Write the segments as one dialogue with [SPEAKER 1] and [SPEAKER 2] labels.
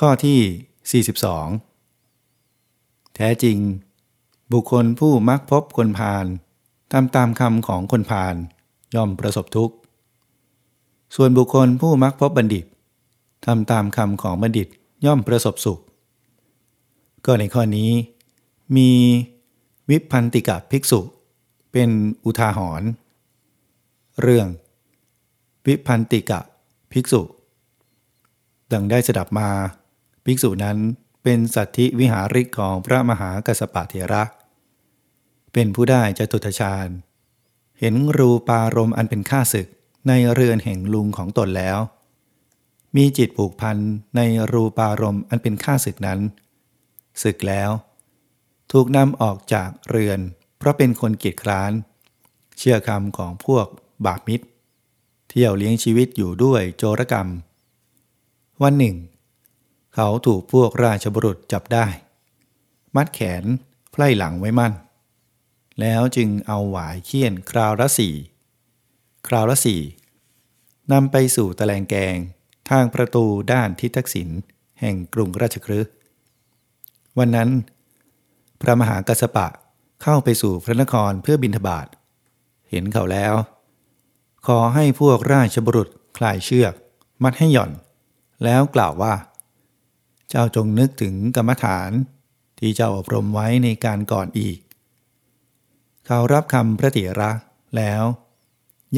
[SPEAKER 1] ข้อที่ 42 แท้จริง บุคคลผู้มักพบคนพาลทำตามคำของคนพาลย่อมประสบทุกข์ ส่วนบุคคลผู้มักพบบัณฑิตทำตามคำของบัณฑิตย่อมประสบสุข ก็ในข้อนี้ มีวิพันติกะภิกษุ เป็นอุทาหรณ์เรื่อง วิพันติกะภิกษุ ดังได้สดับมา ภิกษุนั้นเป็นสัตธิวิหาริกของพระมหากัสปะเถระ เป็นผู้ได้จตุทชาญ เห็นรูปารมณ์อันเป็นข้าศึกในเรือนแห่งลุงของตนแล้ว มีจิตผูกพันในรูปารมณ์อันเป็นข้าศึกนั้น ศึกแล้ว ถูกนำออกจากเรือน เพราะเป็นคนเกียจคร้าน เชื่อคำของพวกบาปมิตร เที่ยวเลี้ยงชีวิตอยู่ด้วยโจรกรรม วันหนึ่ง เขาถูกพวกราชบุรุษจับได้ มัดแขนไพล่หลังไว้มั่น แล้วจึงเอาหวายเคี่ยนคราวละสี่คราวละสี่นำไปสู่ตะแลงแกงทางประตูด้านทิศทักษิณแห่งกรุงราชคฤห์วันนั้น พระมหากัสปะเข้าไปสู่พระนครเพื่อบินทบาท เห็นเขาแล้ว ขอให้พวกราชบุรุษคลายเชือก มัดให้หย่อน แล้วกล่าวว่า เจ้าจงนึกถึงกรรมฐานที่เจ้าอบรมไว้ในการก่อนอีก เขารับคำพระเถระแล้ว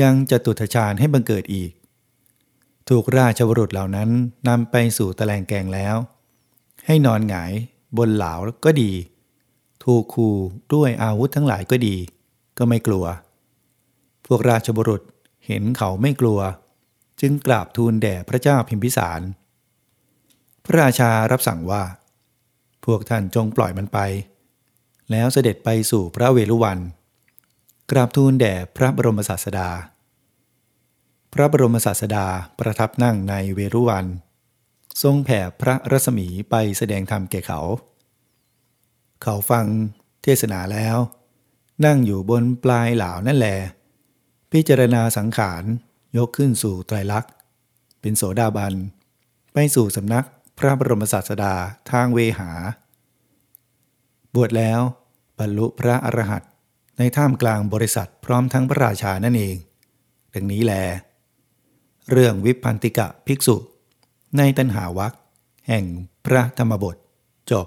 [SPEAKER 1] ยังจะตุทชาญให้บังเกิดอีก ถูกราชบรุษเหล่านั้นนำไปสู่ตะแลงแกงแล้ว ให้นอนหงายบนเหลาก็ดี ถูกคู่ด้วยอาวุธทั้งหลายก็ดี ก็ไม่กลัว พวกราชบุรุษเห็นเขาไม่กลัว จึงกราบทูลแด่พระเจ้าพิมพิสาร พระราชารับสั่งว่า พวกท่านจงปล่อยมันไป แล้วเสด็จไปสู่พระเวรุวัน กราบทูลแด่พระบรมศาสดา พระบรมศาสดาประทับนั่งในเวรุวัน ทรงแผ่พระรัศมีไปแสดงธรรมแก่เขา เขาฟังเทศนาแล้ว นั่งอยู่บนปลายเหล่านั่นแหลพิจารณาสังขารยกขึ้นสู่ไตรลักษณ์ เป็นโสดาบัน ไปสู่สำนัก พระบรมศาสดาทางเวหา บวชแล้วบรรลุพระอรหันต์ในท่ามกลางบริษัทพร้อมทั้งพระราชานั่นเอง ดังนี้แล เรื่องวิพันติกะภิกษุ ในตันหาวักแห่งพระธรรมบทจบ